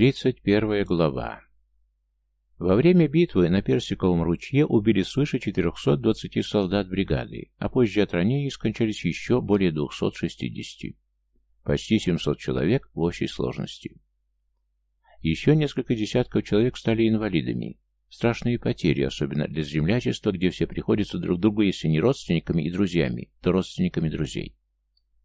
31 глава. Во время битвы на Персиковом ручье убили свыше 420 солдат бригады, а позже от ранений скончались еще более 260. Почти 700 человек в общей сложности. Еще несколько десятков человек стали инвалидами. Страшные потери, особенно для землячества, где все приходятся друг другу, если не родственниками и друзьями, то родственниками друзей.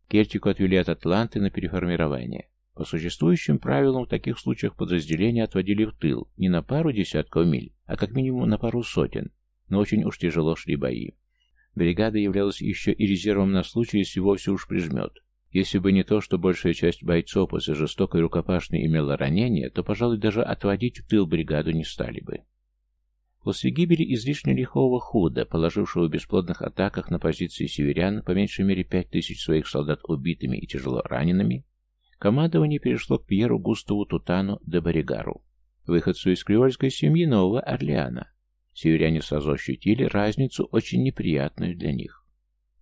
Кельтику отвели от Атланты на переформирование. По существующим правилам в таких случаях подразделения отводили в тыл не на пару десятков миль, а как минимум на пару сотен, но очень уж тяжело шли бои. Бригада являлась еще и резервом на случай, если вовсе уж прижмет. Если бы не то, что большая часть бойцов после жестокой рукопашной имела ранения, то, пожалуй, даже отводить в тыл бригаду не стали бы. После гибели излишне лихого худа, положившего в бесплодных атаках на позиции северян по меньшей мере пять тысяч своих солдат убитыми и тяжело ранеными, Командование перешло к Пьеру Густаву Тутану де Боригару, выходцу из креольской семьи Нового Орлеана. Северяне сразу ощутили разницу, очень неприятную для них.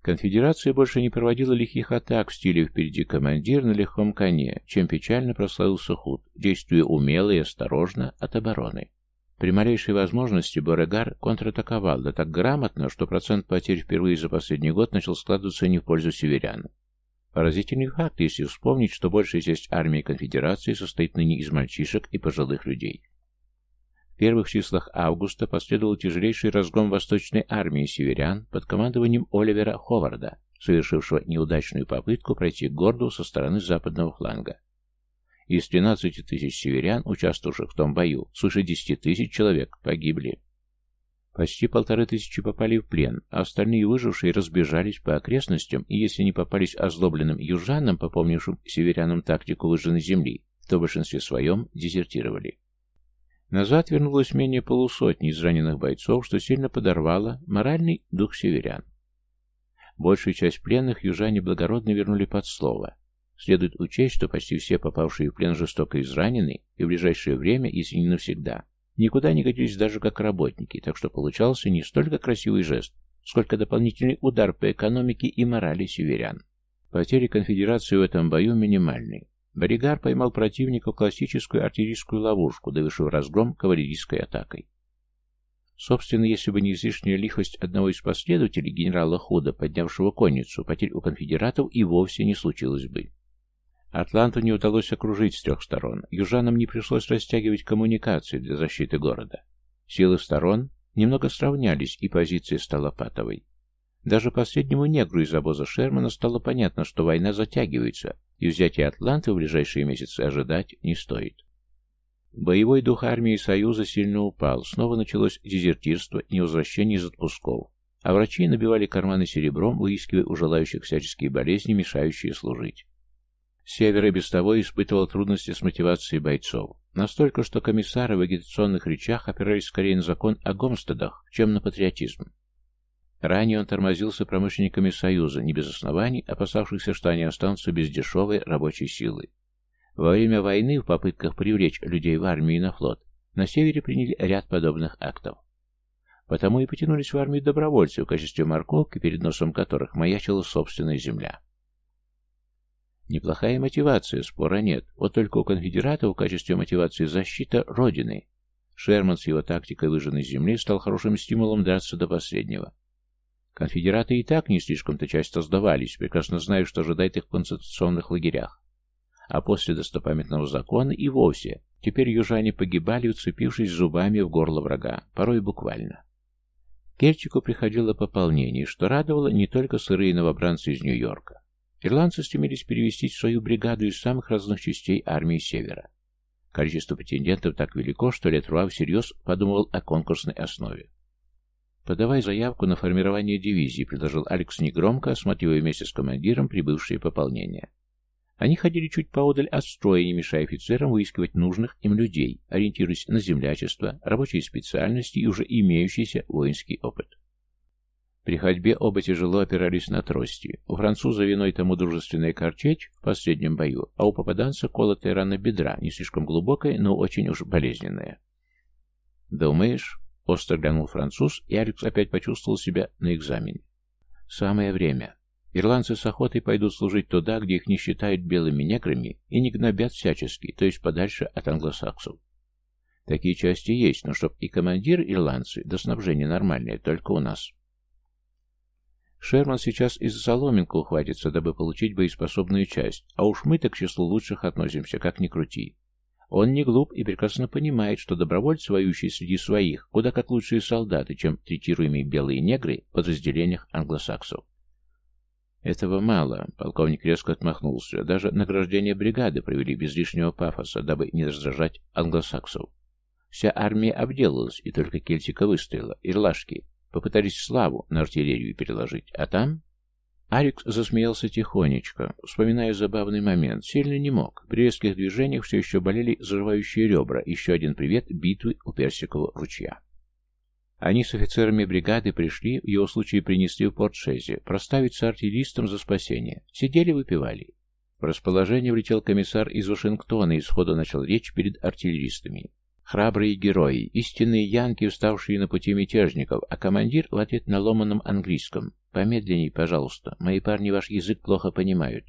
Конфедерация больше не проводила лихих атак в стиле «впереди командир на легком коне», чем печально прославился Худ, действуя умело и осторожно от обороны. При малейшей возможности Борегар контратаковал, да так грамотно, что процент потерь впервые за последний год начал складываться не в пользу северян. Поразительный факт, если вспомнить, что большая часть армии конфедерации состоит ныне из мальчишек и пожилых людей. В первых числах августа последовал тяжелейший разгром восточной армии северян под командованием Оливера Ховарда, совершившего неудачную попытку пройти к городу со стороны западного фланга. Из 13 тысяч северян, участвовавших в том бою, свыше 10 тысяч человек погибли. Почти полторы тысячи попали в плен, а остальные выжившие разбежались по окрестностям, и если не попались озлобленным южанам, попомнившим северянам тактику выжженной земли, то в большинстве своем дезертировали. Назад вернулось менее полусотни израненных бойцов, что сильно подорвало моральный дух северян. Большую часть пленных южане благородно вернули под слово. Следует учесть, что почти все попавшие в плен жестоко изранены и в ближайшее время, если не навсегда, никуда не годились даже как работники, так что получался не столько красивый жест, сколько дополнительный удар по экономике и морали северян. Потери конфедерации в этом бою минимальны. Боригар поймал противника классическую артиллерийскую ловушку, довершив разгром кавалерийской атакой. Собственно, если бы не излишняя лихость одного из последователей генерала Худа, поднявшего конницу, потерь у конфедератов и вовсе не случилось бы. Атланту не удалось окружить с трех сторон. Южанам не пришлось растягивать коммуникации для защиты города. Силы сторон немного сравнялись, и позиция стала патовой. Даже последнему негру из обоза Шермана стало понятно, что война затягивается, и взятие Атланты в ближайшие месяцы ожидать не стоит. Боевой дух армии Союза сильно упал, снова началось дезертирство и невозвращение из отпусков, а врачи набивали карманы серебром, выискивая у желающих всяческие болезни, мешающие служить. Север и без того испытывал трудности с мотивацией бойцов. Настолько, что комиссары в агитационных речах опирались скорее на закон о Гомстедах, чем на патриотизм. Ранее он тормозился промышленниками Союза, не без оснований, опасавшихся, что они останутся без дешевой рабочей силы. Во время войны в попытках привлечь людей в армию и на флот на севере приняли ряд подобных актов. Потому и потянулись в армию добровольцы в качестве морковки, перед носом которых маячила собственная земля. Неплохая мотивация, спора нет. Вот только у конфедератов в качестве мотивации защита Родины. Шерман с его тактикой выжженной земли стал хорошим стимулом драться до последнего. Конфедераты и так не слишком-то часто сдавались, прекрасно зная, что ожидает их в концентрационных лагерях. А после достопамятного закона и вовсе. Теперь южане погибали, уцепившись зубами в горло врага, порой буквально. Кельчику приходило пополнение, что радовало не только сырые новобранцы из Нью-Йорка. Ирландцы стремились перевести свою бригаду из самых разных частей армии Севера. Количество претендентов так велико, что Летруа всерьез подумывал о конкурсной основе. «Подавай заявку на формирование дивизии», — предложил Алекс негромко, осматривая вместе с командиром прибывшие пополнения. Они ходили чуть поодаль от строя, не мешая офицерам выискивать нужных им людей, ориентируясь на землячество, рабочие специальности и уже имеющийся воинский опыт. При ходьбе оба тяжело опирались на трости. У француза виной тому дружественная корчеть в последнем бою, а у попаданца колотая рана бедра, не слишком глубокая, но очень уж болезненная. «Думаешь?» — остро глянул француз, и Алекс опять почувствовал себя на экзамене. «Самое время. Ирландцы с охотой пойдут служить туда, где их не считают белыми неграми и не гнобят всячески, то есть подальше от англосаксов. Такие части есть, но чтоб и командир ирландцы, до снабжения нормальное, только у нас. Шерман сейчас из за соломинку ухватится, дабы получить боеспособную часть, а уж мы-то к числу лучших относимся, как ни крути. Он не глуп и прекрасно понимает, что добровольцы, воюющие среди своих, куда как лучшие солдаты, чем третируемые белые негры в подразделениях англосаксов. Этого мало, полковник резко отмахнулся. Даже награждение бригады провели без лишнего пафоса, дабы не раздражать англосаксов. Вся армия обделалась, и только Кельтика выстояла, ирлашки, Попытались славу на артиллерию переложить, а там... Алекс засмеялся тихонечко, вспоминая забавный момент. Сильно не мог. При резких движениях все еще болели заживающие ребра. Еще один привет битвы у Персикового ручья. Они с офицерами бригады пришли, в его случае принесли в Порт-Шезе, проставиться артиллеристам за спасение. Сидели, выпивали. В расположение влетел комиссар из Вашингтона и сходу начал речь перед артиллеристами. Храбрые герои, истинные янки, вставшие на пути мятежников, а командир в на ломаном английском. «Помедленней, пожалуйста, мои парни ваш язык плохо понимают».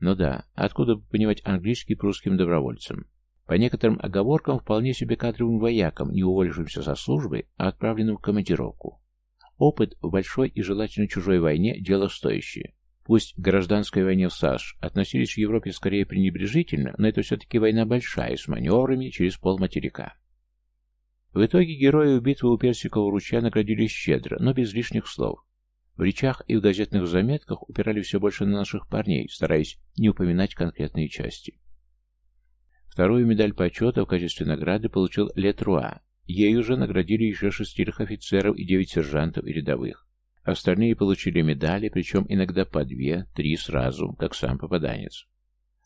Ну да, откуда бы понимать английский прусским добровольцам? По некоторым оговоркам, вполне себе кадровым воякам, не уволившимся со службы, а отправленным в командировку. Опыт в большой и желательно чужой войне – дело стоящее. Пусть к гражданской войне в САШ относились в Европе скорее пренебрежительно, но это все-таки война большая, с маневрами через полматерика. В итоге герои битвы у Персикового ручья наградили щедро, но без лишних слов. В речах и в газетных заметках упирали все больше на наших парней, стараясь не упоминать конкретные части. Вторую медаль почета в качестве награды получил Летруа. Ей уже наградили еще шестерых офицеров и девять сержантов и рядовых. Остальные получили медали, причем иногда по две, три сразу, как сам попаданец.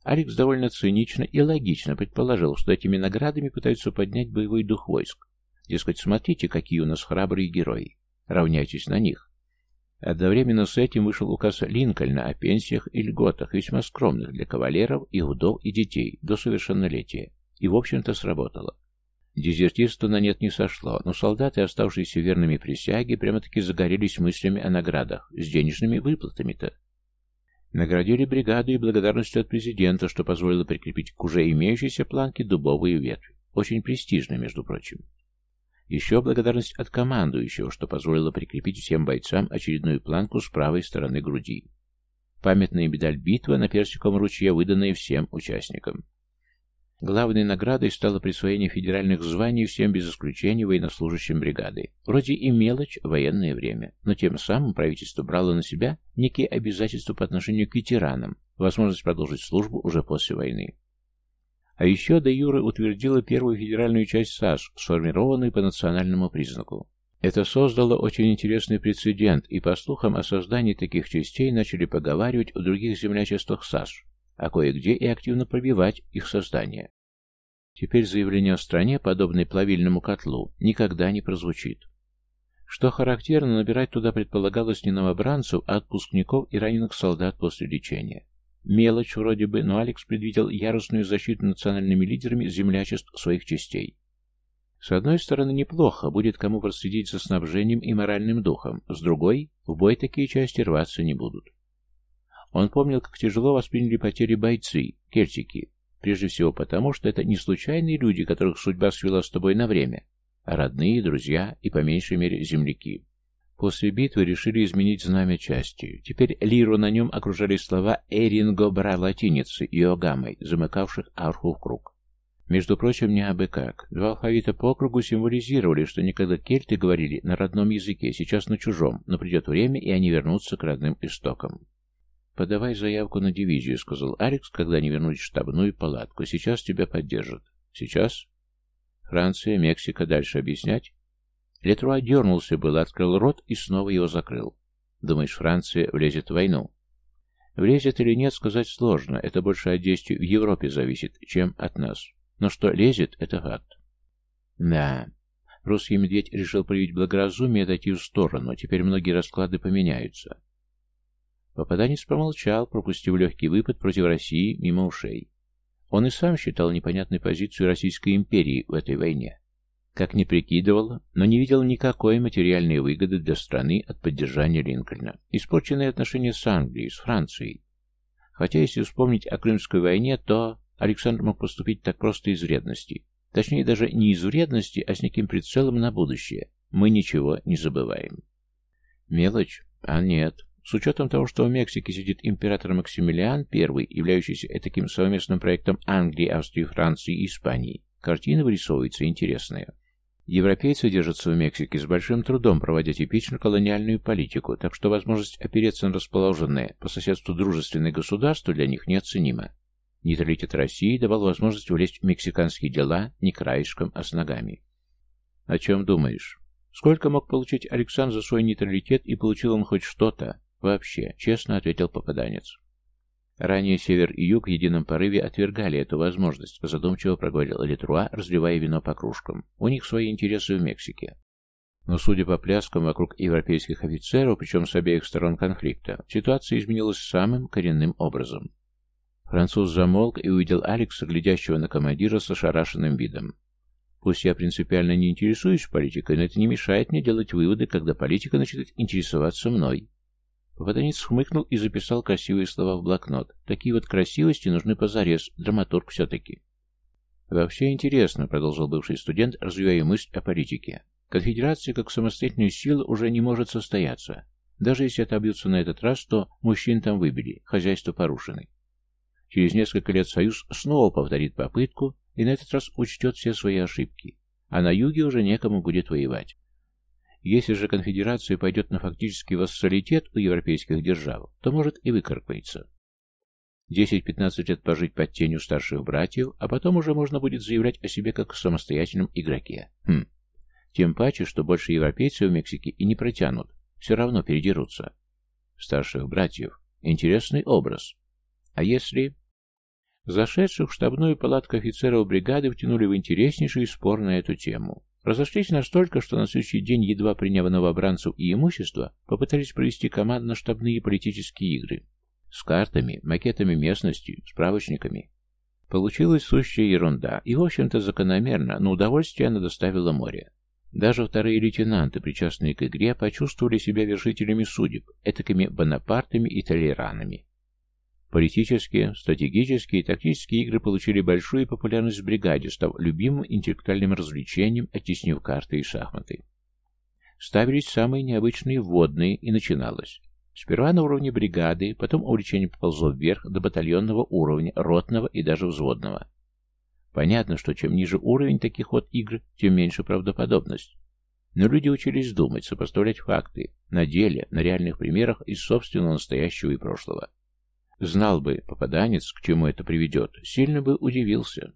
Алекс довольно цинично и логично предположил, что этими наградами пытаются поднять боевой дух войск. Дескать, смотрите, какие у нас храбрые герои. Равняйтесь на них. Одновременно с этим вышел указ Линкольна о пенсиях и льготах, весьма скромных для кавалеров и вдов и детей до совершеннолетия. И, в общем-то, сработало. Дезертирство на нет не сошло, но солдаты, оставшиеся верными присяге, прямо-таки загорелись мыслями о наградах, с денежными выплатами-то. Наградили бригаду и благодарностью от президента, что позволило прикрепить к уже имеющейся планке дубовые ветви. Очень престижно, между прочим. Еще благодарность от командующего, что позволило прикрепить всем бойцам очередную планку с правой стороны груди. Памятная медаль битвы на Персиковом ручье, выданная всем участникам. Главной наградой стало присвоение федеральных званий всем без исключения военнослужащим бригады. Вроде и мелочь военное время, но тем самым правительство брало на себя некие обязательства по отношению к ветеранам, возможность продолжить службу уже после войны. А еще де Юра утвердила первую федеральную часть САС, сформированную по национальному признаку. Это создало очень интересный прецедент, и по слухам о создании таких частей начали поговаривать в других землячествах САС, а кое-где и активно пробивать их создание. Теперь заявление о стране, подобной плавильному котлу, никогда не прозвучит. Что характерно, набирать туда предполагалось не новобранцев, а отпускников и раненых солдат после лечения. Мелочь вроде бы, но Алекс предвидел яростную защиту национальными лидерами землячеств своих частей. С одной стороны, неплохо, будет кому проследить за снабжением и моральным духом, с другой, в бой такие части рваться не будут. Он помнил, как тяжело восприняли потери бойцы, кельтики, Прежде всего потому, что это не случайные люди, которых судьба свела с тобой на время, а родные, друзья и, по меньшей мере, земляки. После битвы решили изменить знамя части. Теперь лиру на нем окружали слова «Эринго бра латиницы» и «Огамой», замыкавших арху в круг. Между прочим, не абы как. Два алфавита по кругу символизировали, что никогда кельты говорили на родном языке, сейчас на чужом, но придет время, и они вернутся к родным истокам. «Подавай заявку на дивизию», — сказал Алекс, когда они вернулись в штабную палатку. «Сейчас тебя поддержат». «Сейчас?» «Франция, Мексика, дальше объяснять?» Летруа дернулся было, открыл рот и снова его закрыл. «Думаешь, Франция влезет в войну?» Влезет или нет, сказать сложно. Это больше от действий в Европе зависит, чем от нас. Но что лезет, это факт. Да. Русский медведь решил проявить благоразумие и отойти в сторону. Теперь многие расклады поменяются. Попаданец промолчал, пропустив легкий выпад против России мимо ушей. Он и сам считал непонятной позицию Российской империи в этой войне. Как ни прикидывал, но не видел никакой материальной выгоды для страны от поддержания Линкольна. Испорченные отношения с Англией, с Францией. Хотя, если вспомнить о Крымской войне, то Александр мог поступить так просто из вредности. Точнее, даже не из вредности, а с неким прицелом на будущее. Мы ничего не забываем. Мелочь? А нет. С учетом того, что в Мексике сидит император Максимилиан I, являющийся таким совместным проектом Англии, Австрии, Франции и Испании, картина вырисовывается интересная. Европейцы держатся в Мексике с большим трудом, проводя типично колониальную политику, так что возможность опереться на расположенное по соседству дружественное государство для них неоценима. Нейтралитет России давал возможность влезть в мексиканские дела не краешком, а с ногами. О чем думаешь? Сколько мог получить Александр за свой нейтралитет, и получил он хоть что-то? Вообще, честно ответил попаданец. Ранее север и юг в едином порыве отвергали эту возможность, задумчиво проговорил Летруа, разливая вино по кружкам. У них свои интересы в Мексике. Но, судя по пляскам вокруг европейских офицеров, причем с обеих сторон конфликта, ситуация изменилась самым коренным образом. Француз замолк и увидел Алекса, глядящего на командира с ошарашенным видом. Пусть я принципиально не интересуюсь политикой, но это не мешает мне делать выводы, когда политика начинает интересоваться мной. Попаданец хмыкнул и записал красивые слова в блокнот. Такие вот красивости нужны позарез, драматург все-таки. «Вообще интересно», — продолжил бывший студент, развивая мысль о политике. «Конфедерация как самостоятельная сила уже не может состояться. Даже если отобьются на этот раз, то мужчин там выбили, хозяйство порушены. Через несколько лет Союз снова повторит попытку и на этот раз учтет все свои ошибки, а на юге уже некому будет воевать. Если же конфедерация пойдет на фактический вассалитет у европейских держав, то может и выкаркается. 10-15 лет пожить под тенью старших братьев, а потом уже можно будет заявлять о себе как о самостоятельном игроке. Хм. Тем паче, что больше европейцев в Мексике и не протянут, все равно передерутся. Старших братьев. Интересный образ. А если... Зашедших в штабную палатку офицеров бригады втянули в интереснейший спор на эту тему. Разошлись настолько, что на следующий день, едва приняв новобранцев и имущество, попытались провести командно-штабные политические игры. С картами, макетами местности, справочниками. Получилась сущая ерунда, и, в общем-то, закономерно, но удовольствие она доставила море. Даже вторые лейтенанты, причастные к игре, почувствовали себя вершителями судеб, этакими бонапартами и толеранами. Политические, стратегические и тактические игры получили большую популярность в бригаде, став любимым интеллектуальным развлечением, оттеснив карты и шахматы. Ставились самые необычные вводные, и начиналось. Сперва на уровне бригады, потом увлечение поползло вверх до батальонного уровня, ротного и даже взводного. Понятно, что чем ниже уровень таких вот игр, тем меньше правдоподобность. Но люди учились думать, сопоставлять факты, на деле, на реальных примерах из собственного настоящего и прошлого. Знал бы попаданец, к чему это приведет, сильно бы удивился.